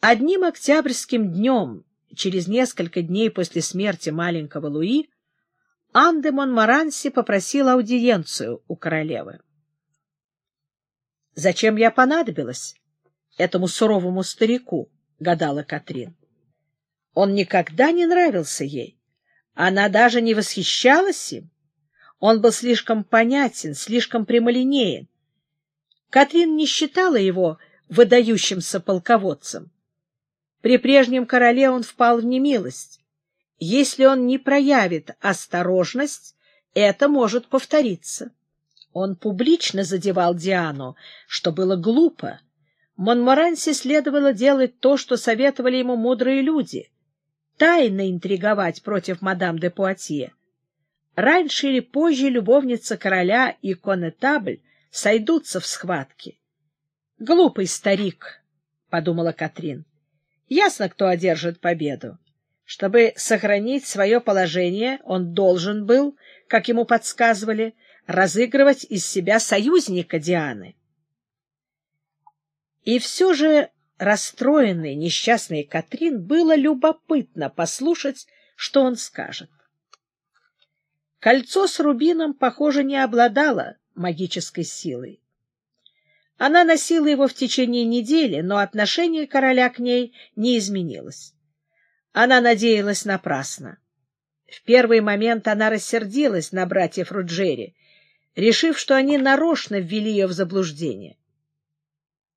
Одним октябрьским днем, через несколько дней после смерти маленького Луи, Ан де Монмаранси попросил аудиенцию у королевы. «Зачем я понадобилась этому суровому старику?» — гадала Катрин. Он никогда не нравился ей. Она даже не восхищалась им. Он был слишком понятен, слишком прямолинеен. Катрин не считала его выдающимся полководцем. При прежнем короле он впал в немилость. Если он не проявит осторожность, это может повториться. Он публично задевал Диану, что было глупо. Монморанси следовало делать то, что советовали ему мудрые люди — тайно интриговать против мадам де Пуатье. Раньше или позже любовница короля и конетабль сойдутся в схватке. «Глупый старик», — подумала Катрин. «Ясно, кто одержит победу. Чтобы сохранить свое положение, он должен был, как ему подсказывали, разыгрывать из себя союзника Дианы. И все же расстроенной, несчастной Катрин было любопытно послушать, что он скажет. Кольцо с рубином, похоже, не обладало магической силой. Она носила его в течение недели, но отношение короля к ней не изменилось. Она надеялась напрасно. В первый момент она рассердилась на братьев Руджери, решив, что они нарочно ввели ее в заблуждение.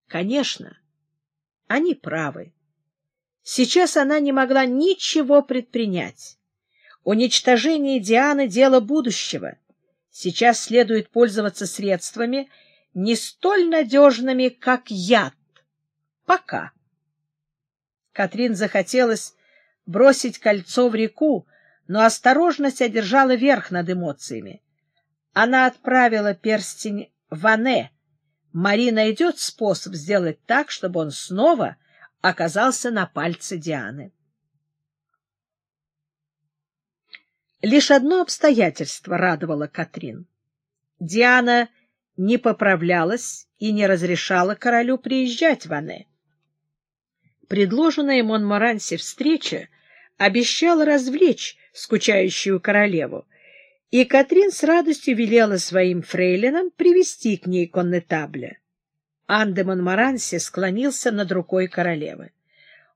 Конечно, они правы. Сейчас она не могла ничего предпринять. Уничтожение Дианы — дело будущего. Сейчас следует пользоваться средствами, не столь надежными, как яд. Пока. Катрин захотелось бросить кольцо в реку, но осторожность одержала верх над эмоциями. Она отправила перстень в Ане. Мари найдет способ сделать так, чтобы он снова оказался на пальце Дианы. Лишь одно обстоятельство радовало Катрин. Диана не поправлялась и не разрешала королю приезжать в Ане. Предложенная Монморанси встреча обещала развлечь скучающую королеву, и Катрин с радостью велела своим фрейлинам привести к ней коннетабля. Ан де Монморанси склонился над рукой королевы.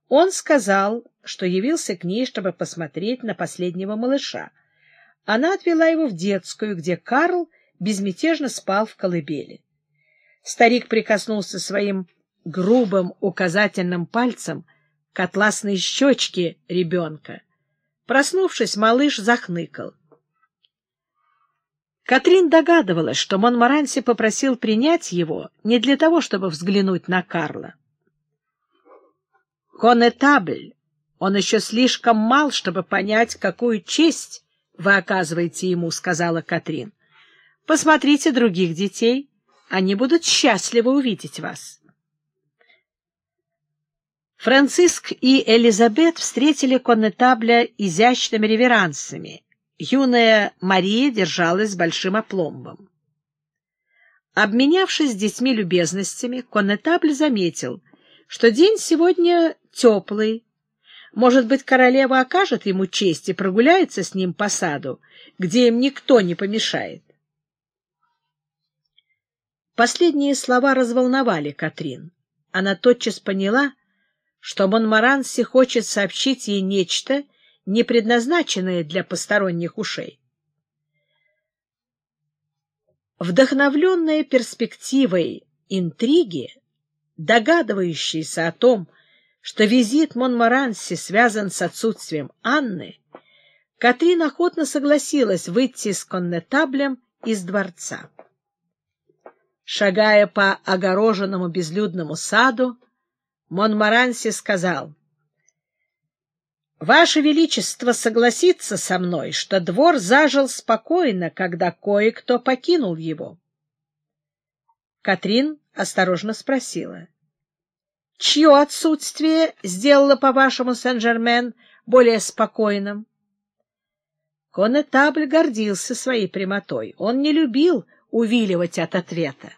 Он сказал, что явился к ней, чтобы посмотреть на последнего малыша. Она отвела его в детскую, где Карл безмятежно спал в колыбели. Старик прикоснулся своим грубым указательным пальцем к атласной щечке ребенка. Проснувшись, малыш захныкал. Катрин догадывалась, что Монмаранси попросил принять его не для того, чтобы взглянуть на Карла. «Конетабль, он еще слишком мал, чтобы понять, какую честь вы оказываете ему», — сказала Катрин. «Посмотрите других детей, они будут счастливы увидеть вас». Франциск и Элизабет встретили коннетабля изящными реверансами — юная Мария держалась с большим опломбом. Обменявшись с детьми любезностями, коннетабль заметил, что день сегодня теплый. Может быть, королева окажет ему честь и прогуляется с ним по саду, где им никто не помешает. Последние слова разволновали Катрин. Она тотчас поняла, что Монмаранси хочет сообщить ей нечто, не предназначенные для посторонних ушей. Вдохновленная перспективой интриги, догадывающаяся о том, что визит Монморанси связан с отсутствием Анны, Катрин охотно согласилась выйти с коннетаблем из дворца. Шагая по огороженному безлюдному саду, Монморанси сказал, Ваше Величество согласится со мной, что двор зажил спокойно, когда кое-кто покинул его. Катрин осторожно спросила. — Чье отсутствие сделало, по-вашему, Сен-Жермен более спокойным? Конетабль гордился своей прямотой. Он не любил увиливать от ответа. —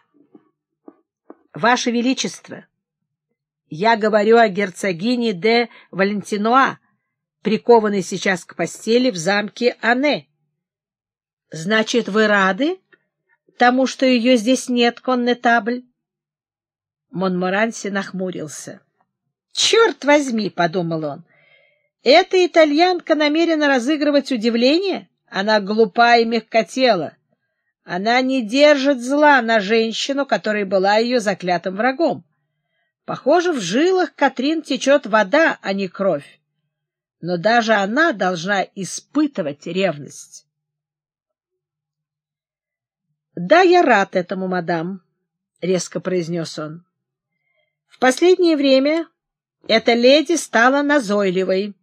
Ваше Величество! — Я говорю о герцогине де Валентинуа, прикованной сейчас к постели в замке Ане. — Значит, вы рады тому, что ее здесь нет, коннетабль? Монморанси нахмурился. — Черт возьми, — подумал он, — эта итальянка намерена разыгрывать удивление? Она глупа и мягкотела. Она не держит зла на женщину, которая была ее заклятым врагом. Похоже, в жилах Катрин течет вода, а не кровь. Но даже она должна испытывать ревность. — Да, я рад этому, мадам, — резко произнес он. — В последнее время эта леди стала назойливой.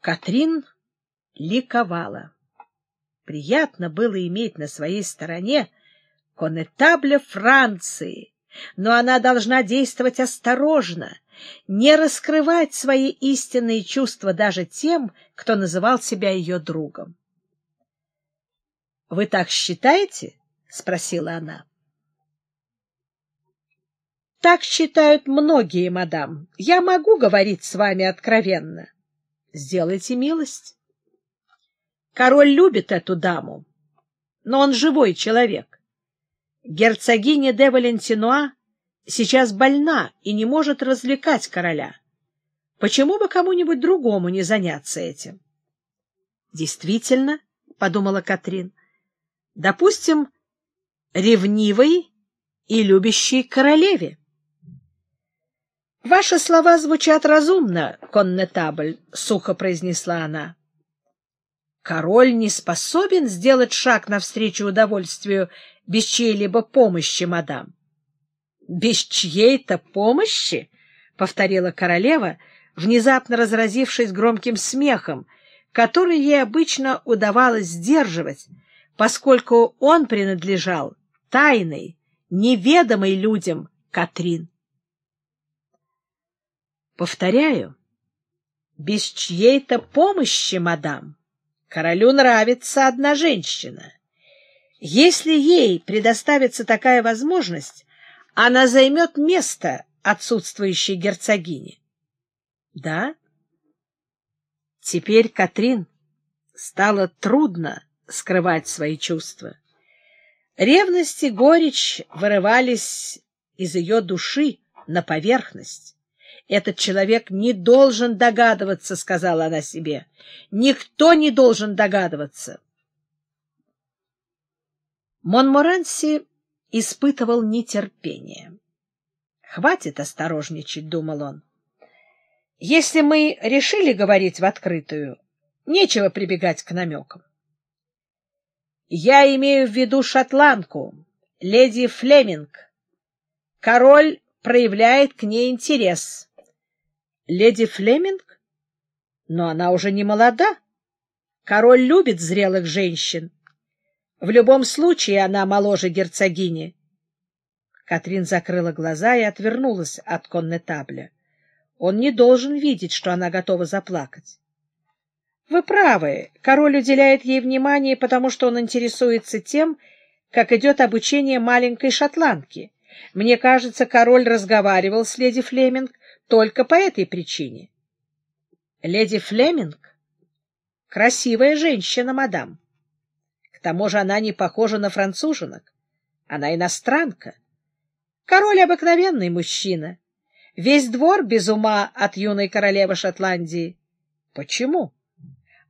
Катрин ликовала. Приятно было иметь на своей стороне конетабля Франции, но она должна действовать осторожно, не раскрывать свои истинные чувства даже тем, кто называл себя ее другом. — Вы так считаете? — спросила она. — Так считают многие, мадам. Я могу говорить с вами откровенно. Сделайте милость. Король любит эту даму, но он живой человек. Герцогиня де Валентинуа сейчас больна и не может развлекать короля. Почему бы кому-нибудь другому не заняться этим? — Действительно, — подумала Катрин, — допустим, ревнивой и любящей королеве. — Ваши слова звучат разумно, коннетабль, — сухо произнесла она. Король не способен сделать шаг навстречу удовольствию без чьей-либо помощи, мадам. — Без чьей-то помощи? — повторила королева, внезапно разразившись громким смехом, который ей обычно удавалось сдерживать, поскольку он принадлежал тайной, неведомой людям Катрин. Повторяю, без чьей-то помощи, мадам. Королю нравится одна женщина. Если ей предоставится такая возможность, она займет место отсутствующей герцогини. Да? Теперь Катрин стало трудно скрывать свои чувства. Ревность и горечь вырывались из ее души на поверхность. Этот человек не должен догадываться, — сказала она себе. Никто не должен догадываться. Монморанси испытывал нетерпение. «Хватит осторожничать», — думал он. «Если мы решили говорить в открытую, нечего прибегать к намекам. Я имею в виду шотландку, леди Флеминг. Король проявляет к ней интерес. Леди Флеминг? Но она уже не молода. Король любит зрелых женщин. В любом случае она моложе герцогини. Катрин закрыла глаза и отвернулась от коннетабля. Он не должен видеть, что она готова заплакать. — Вы правы, король уделяет ей внимание, потому что он интересуется тем, как идет обучение маленькой шотландки. Мне кажется, король разговаривал с леди Флеминг только по этой причине. Леди Флеминг — красивая женщина, мадам. К тому же она не похожа на француженок. Она иностранка. Король — обыкновенный мужчина. Весь двор без ума от юной королевы Шотландии. Почему?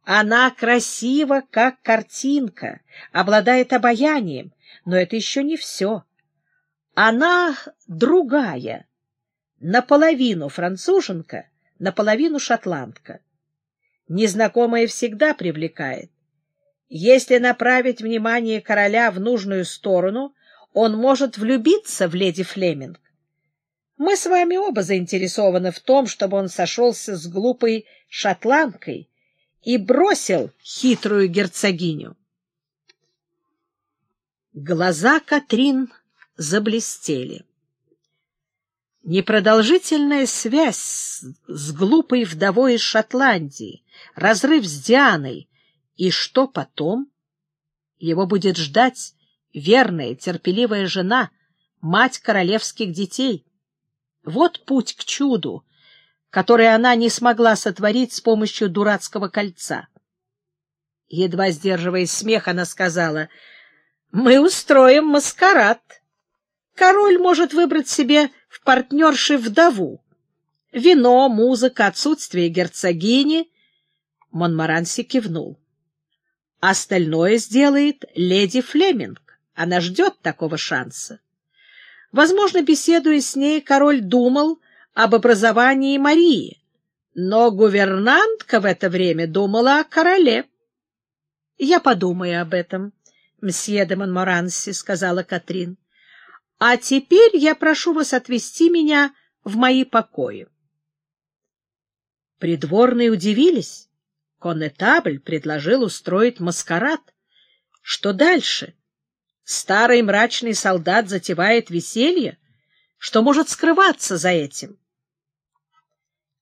Она красива, как картинка, обладает обаянием, но это еще не все. Она другая, наполовину француженка, наполовину шотландка. Незнакомая всегда привлекает. Если направить внимание короля в нужную сторону, он может влюбиться в леди Флеминг. Мы с вами оба заинтересованы в том, чтобы он сошелся с глупой шотландкой и бросил хитрую герцогиню. Глаза Катрин заблестели. Непродолжительная связь с глупой вдовой из Шотландии, разрыв с Дианой. И что потом? Его будет ждать верная, терпеливая жена, мать королевских детей — Вот путь к чуду, который она не смогла сотворить с помощью дурацкого кольца. Едва сдерживая смех, она сказала, «Мы устроим маскарад. Король может выбрать себе в партнерши вдову. Вино, музыка, отсутствие герцогини». Монмаранси кивнул. Остальное сделает леди Флеминг. Она ждет такого шанса. Возможно, беседуя с ней, король думал об образовании Марии, но гувернантка в это время думала о короле. — Я подумаю об этом, мсье де Монморанси, — сказала Катрин. — А теперь я прошу вас отвезти меня в мои покои. Придворные удивились. Коннетабль предложил устроить маскарад. Что дальше? Старый мрачный солдат затевает веселье? Что может скрываться за этим?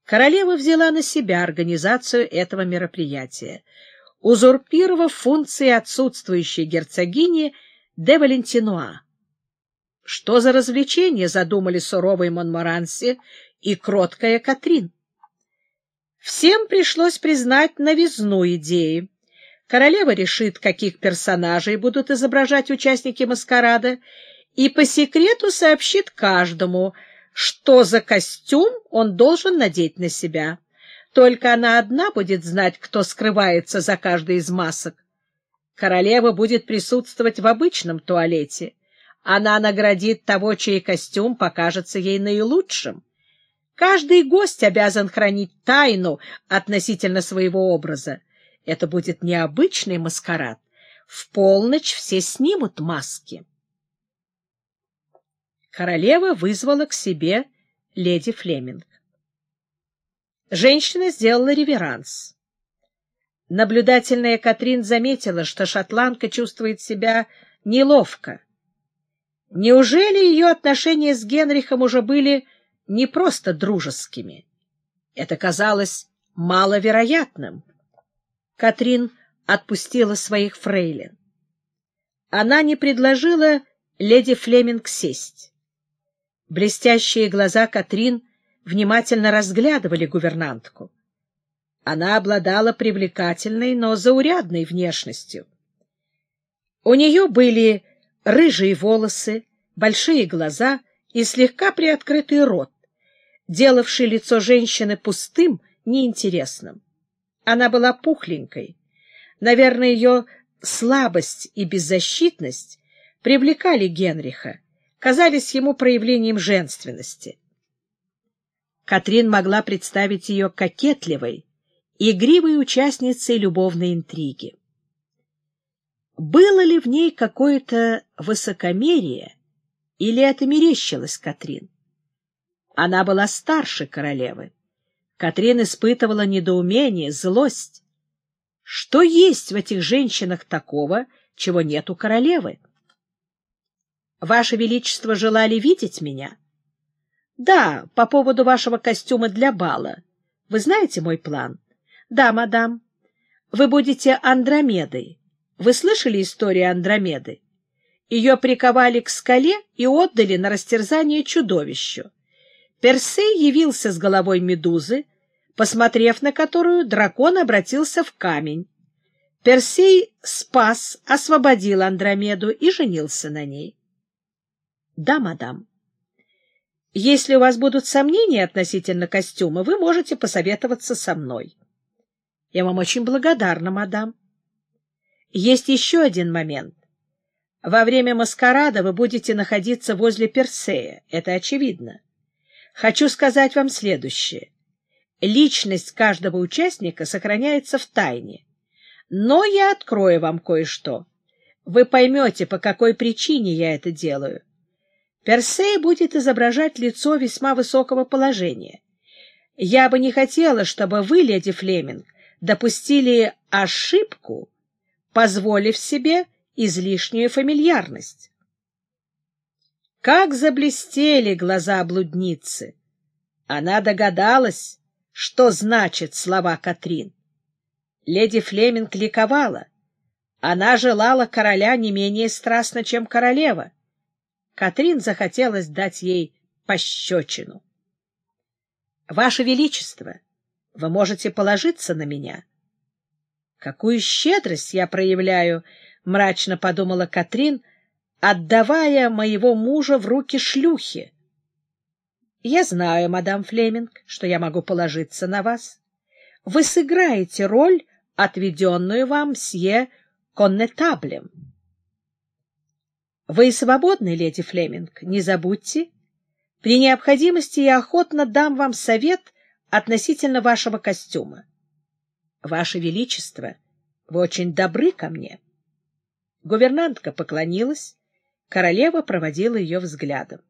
Королева взяла на себя организацию этого мероприятия, узурпировав функции отсутствующей герцогини де Валентинуа. Что за развлечения задумали суровый Монморанси и кроткая Катрин? Всем пришлось признать новизну идеи. Королева решит, каких персонажей будут изображать участники маскарада, и по секрету сообщит каждому, что за костюм он должен надеть на себя. Только она одна будет знать, кто скрывается за каждой из масок. Королева будет присутствовать в обычном туалете. Она наградит того, чей костюм покажется ей наилучшим. Каждый гость обязан хранить тайну относительно своего образа. Это будет необычный маскарад. В полночь все снимут маски. Королева вызвала к себе леди Флеминг. Женщина сделала реверанс. Наблюдательная Катрин заметила, что шотландка чувствует себя неловко. Неужели ее отношения с Генрихом уже были не просто дружескими. Это казалось маловероятным. Катрин отпустила своих фрейлин. Она не предложила леди Флеминг сесть. Блестящие глаза Катрин внимательно разглядывали гувернантку. Она обладала привлекательной, но заурядной внешностью. У нее были рыжие волосы, большие глаза и слегка приоткрытый рот, делавший лицо женщины пустым, неинтересным. Она была пухленькой. Наверное, ее слабость и беззащитность привлекали Генриха, казались ему проявлением женственности. Катрин могла представить ее кокетливой, игривой участницей любовной интриги. Было ли в ней какое-то высокомерие, или это мерещилось Катрин? Она была старше королевы. Катрин испытывала недоумение, злость. Что есть в этих женщинах такого, чего нет у королевы? Ваше Величество желали видеть меня? Да, по поводу вашего костюма для бала. Вы знаете мой план? Да, мадам. Вы будете Андромедой. Вы слышали историю Андромеды? Ее приковали к скале и отдали на растерзание чудовищу. Персей явился с головой медузы, посмотрев на которую дракон обратился в камень. Персей спас, освободил Андромеду и женился на ней. — Да, мадам. Если у вас будут сомнения относительно костюма, вы можете посоветоваться со мной. Я вам очень благодарна, мадам. Есть еще один момент. Во время маскарада вы будете находиться возле Персея, это очевидно. Хочу сказать вам следующее. Личность каждого участника сохраняется в тайне. Но я открою вам кое-что. Вы поймете, по какой причине я это делаю. Персей будет изображать лицо весьма высокого положения. Я бы не хотела, чтобы вы, леди Флеминг, допустили ошибку, позволив себе излишнюю фамильярность. Как заблестели глаза блудницы! Она догадалась, что значит слова Катрин. Леди Флеминг ликовала. Она желала короля не менее страстно, чем королева. Катрин захотелось дать ей пощечину. Ваше Величество, вы можете положиться на меня. Какую щедрость я проявляю, — мрачно подумала Катрин, отдавая моего мужа в руки шлюхи. Я знаю, мадам Флеминг, что я могу положиться на вас. Вы сыграете роль, отведенную вам сье коннетаблем. Вы свободны, леди Флеминг, не забудьте. При необходимости я охотно дам вам совет относительно вашего костюма. Ваше Величество, вы очень добры ко мне. Гувернантка поклонилась, королева проводила ее взглядом.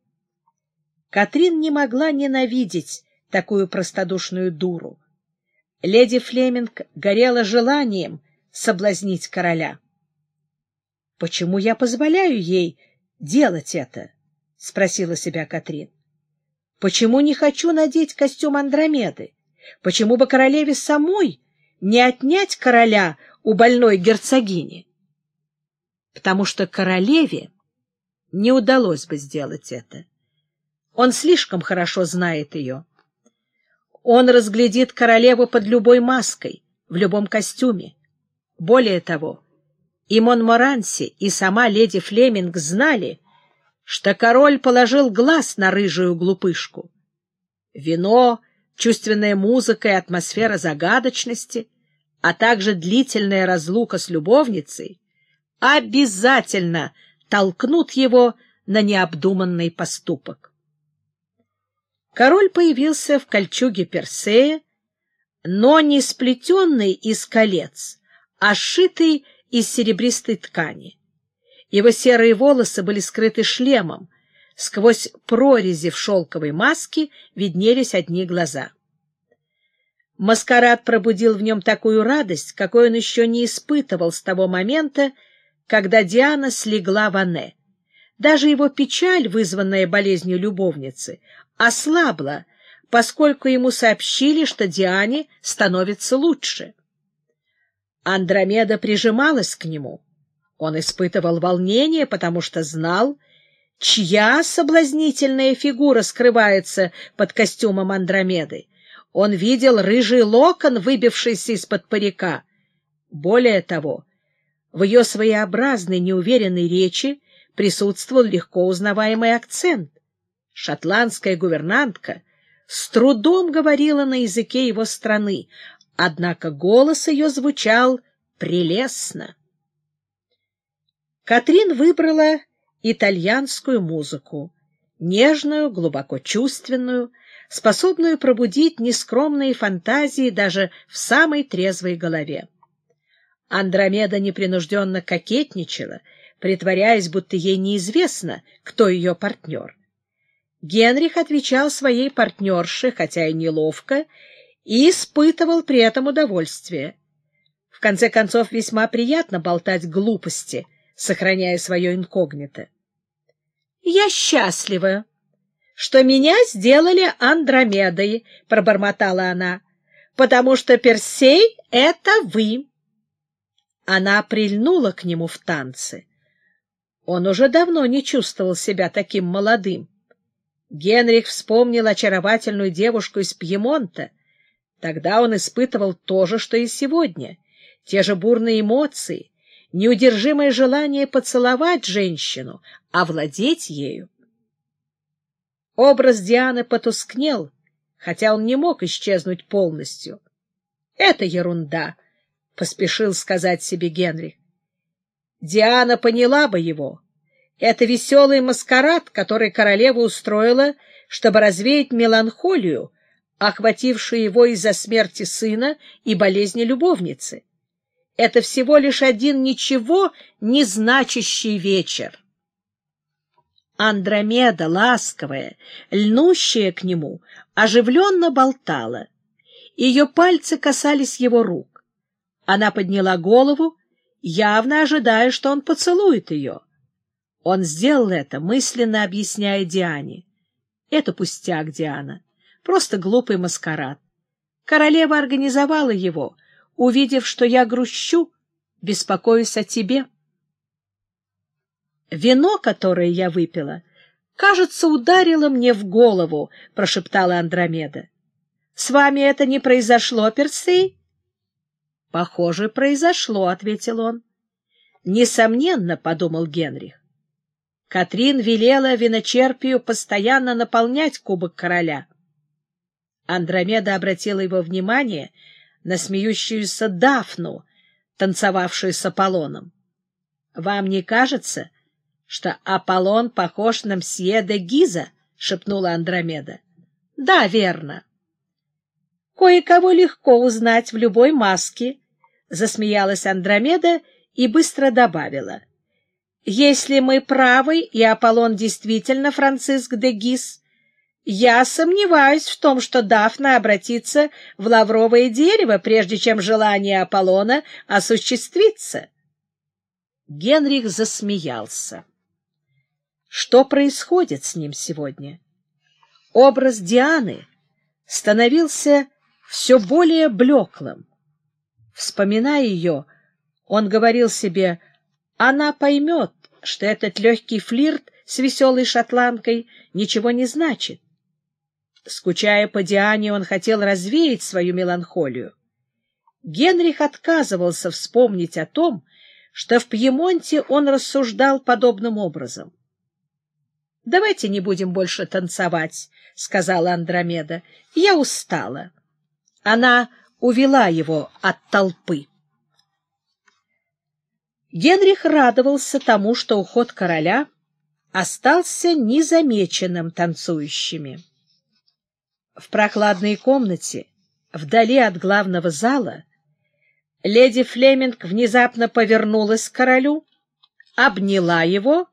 Катрин не могла ненавидеть такую простодушную дуру. Леди Флеминг горела желанием соблазнить короля. — Почему я позволяю ей делать это? — спросила себя Катрин. — Почему не хочу надеть костюм Андромеды? Почему бы королеве самой не отнять короля у больной герцогини? Потому что королеве не удалось бы сделать это. Он слишком хорошо знает ее. Он разглядит королеву под любой маской, в любом костюме. Более того, и Монморанси, и сама леди Флеминг знали, что король положил глаз на рыжую глупышку. Вино, чувственная музыка и атмосфера загадочности, а также длительная разлука с любовницей обязательно толкнут его на необдуманный поступок. Король появился в кольчуге Персея, но не сплетенный из колец, а сшитый из серебристой ткани. Его серые волосы были скрыты шлемом, сквозь прорези в шелковой маске виднелись одни глаза. Маскарад пробудил в нем такую радость, какой он еще не испытывал с того момента, когда Диана слегла в Анне. Даже его печаль, вызванная болезнью любовницы, ослабла, поскольку ему сообщили, что Диане становится лучше. Андромеда прижималась к нему. Он испытывал волнение, потому что знал, чья соблазнительная фигура скрывается под костюмом Андромеды. Он видел рыжий локон, выбившийся из-под парика. Более того, в ее своеобразной неуверенной речи присутствовал легко узнаваемый акцент. Шотландская гувернантка с трудом говорила на языке его страны, однако голос ее звучал прелестно. Катрин выбрала итальянскую музыку, нежную, глубоко чувственную, способную пробудить нескромные фантазии даже в самой трезвой голове. Андромеда непринужденно кокетничала, притворяясь, будто ей неизвестно, кто ее партнер. Генрих отвечал своей партнерше, хотя и неловко, и испытывал при этом удовольствие. В конце концов, весьма приятно болтать глупости, сохраняя свое инкогнито. «Я счастлива, что меня сделали Андромедой», — пробормотала она, «потому что Персей — это вы». Она прильнула к нему в танце. Он уже давно не чувствовал себя таким молодым. Генрих вспомнил очаровательную девушку из Пьемонта. Тогда он испытывал то же, что и сегодня. Те же бурные эмоции, неудержимое желание поцеловать женщину, овладеть ею. Образ Дианы потускнел, хотя он не мог исчезнуть полностью. Это ерунда, — поспешил сказать себе Генрих. Диана поняла бы его. Это веселый маскарад, который королева устроила, чтобы развеять меланхолию, охватившую его из-за смерти сына и болезни любовницы. Это всего лишь один ничего не значащий вечер. Андромеда, ласковая, льнущая к нему, оживленно болтала. Ее пальцы касались его рук. Она подняла голову, явно ожидая, что он поцелует ее. Он сделал это, мысленно объясняя Диане. Это пустяк, Диана. Просто глупый маскарад. Королева организовала его, увидев, что я грущу, беспокоюсь о тебе. Вино, которое я выпила, кажется, ударило мне в голову, — прошептала Андромеда. С вами это не произошло, Персей? — Похоже, произошло, — ответил он. — Несомненно, — подумал Генрих. Катрин велела виночерпию постоянно наполнять кубок короля. Андромеда обратила его внимание на смеющуюся Дафну, танцевавшую с Аполлоном. — Вам не кажется, что Аполлон похож на мсье де Гиза? — шепнула Андромеда. — Да, верно. — Кое-кого легко узнать в любой маске, — засмеялась Андромеда и быстро добавила — если мы правы, и Аполлон действительно Франциск де Гис, я сомневаюсь в том, что Дафна обратится в лавровое дерево, прежде чем желание Аполлона осуществится. Генрих засмеялся. Что происходит с ним сегодня? Образ Дианы становился все более блеклым. Вспоминая ее, он говорил себе она поймет, что этот легкий флирт с веселой шотландкой ничего не значит. Скучая по Диане, он хотел развеять свою меланхолию. Генрих отказывался вспомнить о том, что в Пьемонте он рассуждал подобным образом. — Давайте не будем больше танцевать, — сказала Андромеда. — Я устала. Она увела его от толпы. Генрих радовался тому, что уход короля остался незамеченным танцующими. В прохладной комнате, вдали от главного зала, леди Флеминг внезапно повернулась к королю, обняла его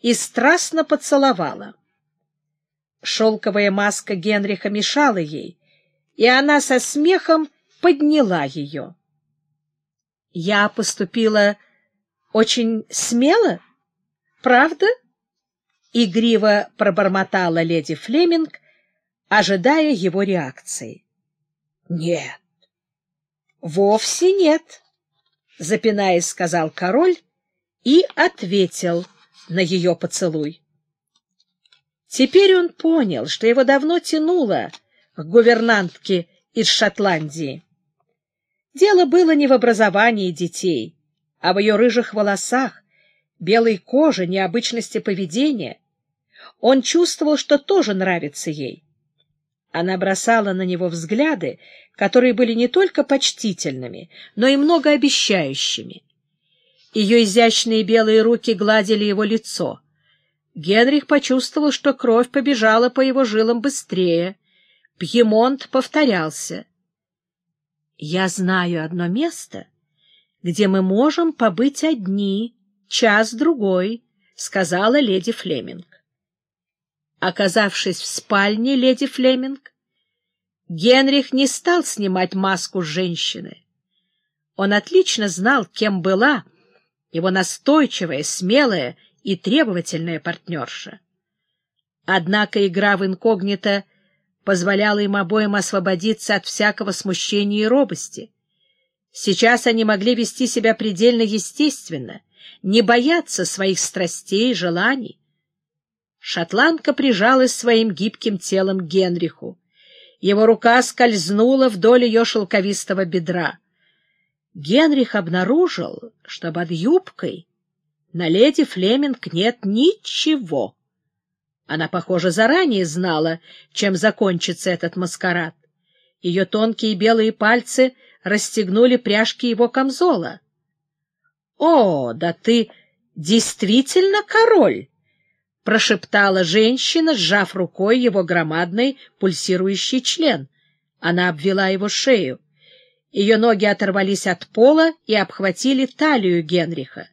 и страстно поцеловала. Шелковая маска Генриха мешала ей, и она со смехом подняла ее. Я поступила очень смело, правда? Игриво пробормотала леди Флеминг, ожидая его реакции. Нет, вовсе нет, запинаясь, сказал король и ответил на ее поцелуй. Теперь он понял, что его давно тянуло к гувернантке из Шотландии. Дело было не в образовании детей, а в ее рыжих волосах, белой коже, необычности поведения. Он чувствовал, что тоже нравится ей. Она бросала на него взгляды, которые были не только почтительными, но и многообещающими. Ее изящные белые руки гладили его лицо. Генрих почувствовал, что кровь побежала по его жилам быстрее. Пьемонт повторялся. «Я знаю одно место, где мы можем побыть одни, час-другой, — сказала леди Флеминг. Оказавшись в спальне леди Флеминг, Генрих не стал снимать маску женщины. Он отлично знал, кем была его настойчивая, смелая и требовательная партнерша. Однако игра в инкогнито позволяла им обоим освободиться от всякого смущения и робости. Сейчас они могли вести себя предельно естественно, не бояться своих страстей и желаний. Шотландка прижалась своим гибким телом к Генриху. Его рука скользнула вдоль ее шелковистого бедра. Генрих обнаружил, что под юбкой на леди Флеминг нет ничего. Она, похоже, заранее знала, чем закончится этот маскарад. Ее тонкие белые пальцы расстегнули пряжки его камзола. — О, да ты действительно король! — прошептала женщина, сжав рукой его громадный пульсирующий член. Она обвела его шею. Ее ноги оторвались от пола и обхватили талию Генриха.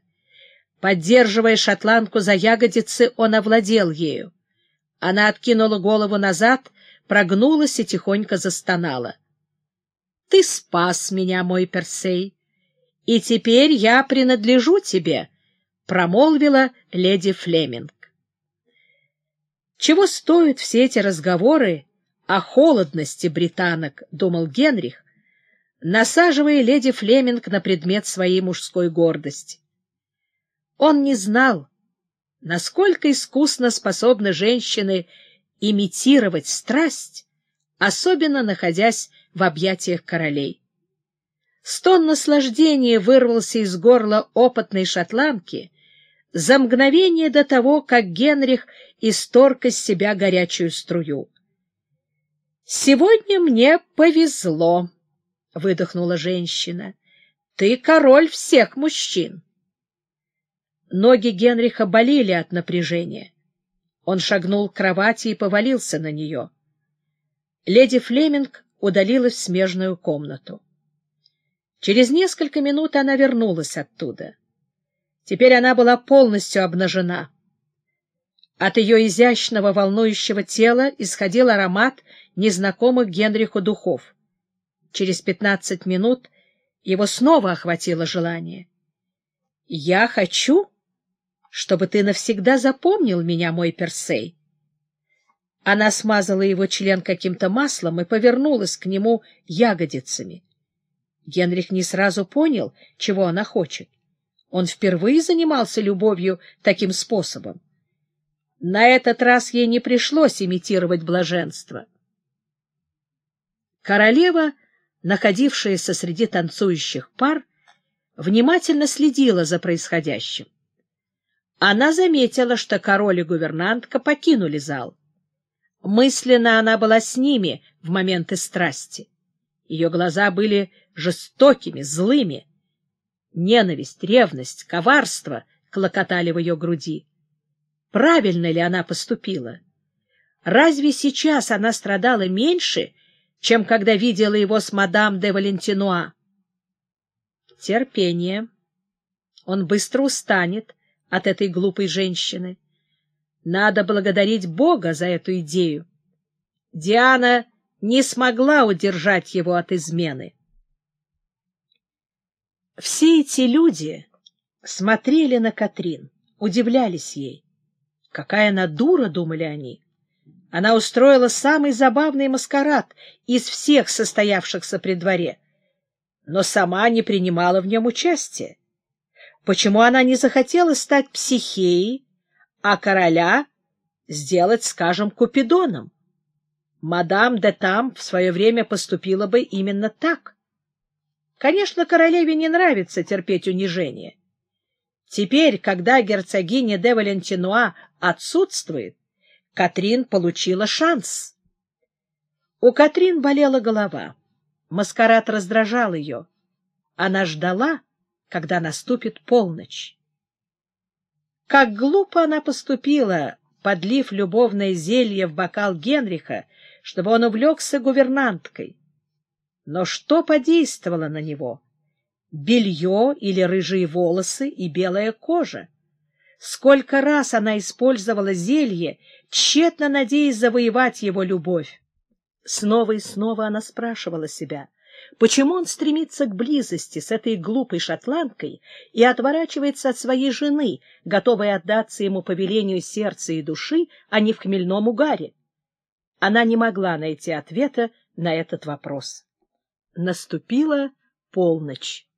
Поддерживая шотландку за ягодицы, он овладел ею. Она откинула голову назад, прогнулась и тихонько застонала. Ты спас меня, мой Персей, и теперь я принадлежу тебе, — промолвила леди Флеминг. Чего стоят все эти разговоры о холодности британок, — думал Генрих, насаживая леди Флеминг на предмет своей мужской гордости. Он не знал, насколько искусно способны женщины имитировать страсть, особенно находясь в объятиях королей. Стон наслаждения вырвался из горла опытной шотландки за мгновение до того, как Генрих исторг из себя горячую струю. «Сегодня мне повезло», — выдохнула женщина. «Ты король всех мужчин». Ноги Генриха болели от напряжения. Он шагнул к кровати и повалился на нее. Леди Флеминг удалилась в смежную комнату. Через несколько минут она вернулась оттуда. Теперь она была полностью обнажена. От ее изящного волнующего тела исходил аромат незнакомых Генриху духов. Через пятнадцать минут его снова охватило желание. «Я хочу, чтобы ты навсегда запомнил меня, мой Персей». Она смазала его член каким-то маслом и повернулась к нему ягодицами. Генрих не сразу понял, чего она хочет. Он впервые занимался любовью таким способом. На этот раз ей не пришлось имитировать блаженство. Королева, находившаяся среди танцующих пар, внимательно следила за происходящим. Она заметила, что король и гувернантка покинули зал. Мысленно она была с ними в моменты страсти. Ее глаза были жестокими, злыми. Ненависть, ревность, коварство клокотали в ее груди. Правильно ли она поступила? Разве сейчас она страдала меньше, чем когда видела его с мадам де Валентинуа? Терпение. Он быстро устанет от этой глупой женщины. Надо благодарить Бога за эту идею. Диана не смогла удержать его от измены. Все эти люди смотрели на Катрин, удивлялись ей. Какая она дура, думали они. Она устроила самый забавный маскарад из всех состоявшихся при дворе, но сама не принимала в нем участия. Почему она не захотела стать психеей, а короля сделать, скажем, Купидоном? Мадам де Там в свое время поступила бы именно так. Конечно, королеве не нравится терпеть унижение. Теперь, когда герцогиня де Валентинуа отсутствует, Катрин получила шанс. У Катрин болела голова. Маскарад раздражал ее. Она ждала, когда наступит полночь. Как глупо она поступила, подлив любовное зелье в бокал Генриха, чтобы он увлекся гувернанткой. Но что подействовало на него? Белье или рыжие волосы и белая кожа? Сколько раз она использовала зелье, тщетно надеясь завоевать его любовь. Снова и снова она спрашивала себя, почему он стремится к близости с этой глупой шотландкой и отворачивается от своей жены, готовой отдаться ему по велению сердца и души, а не в хмельном угаре. Она не могла найти ответа на этот вопрос. Наступила полночь.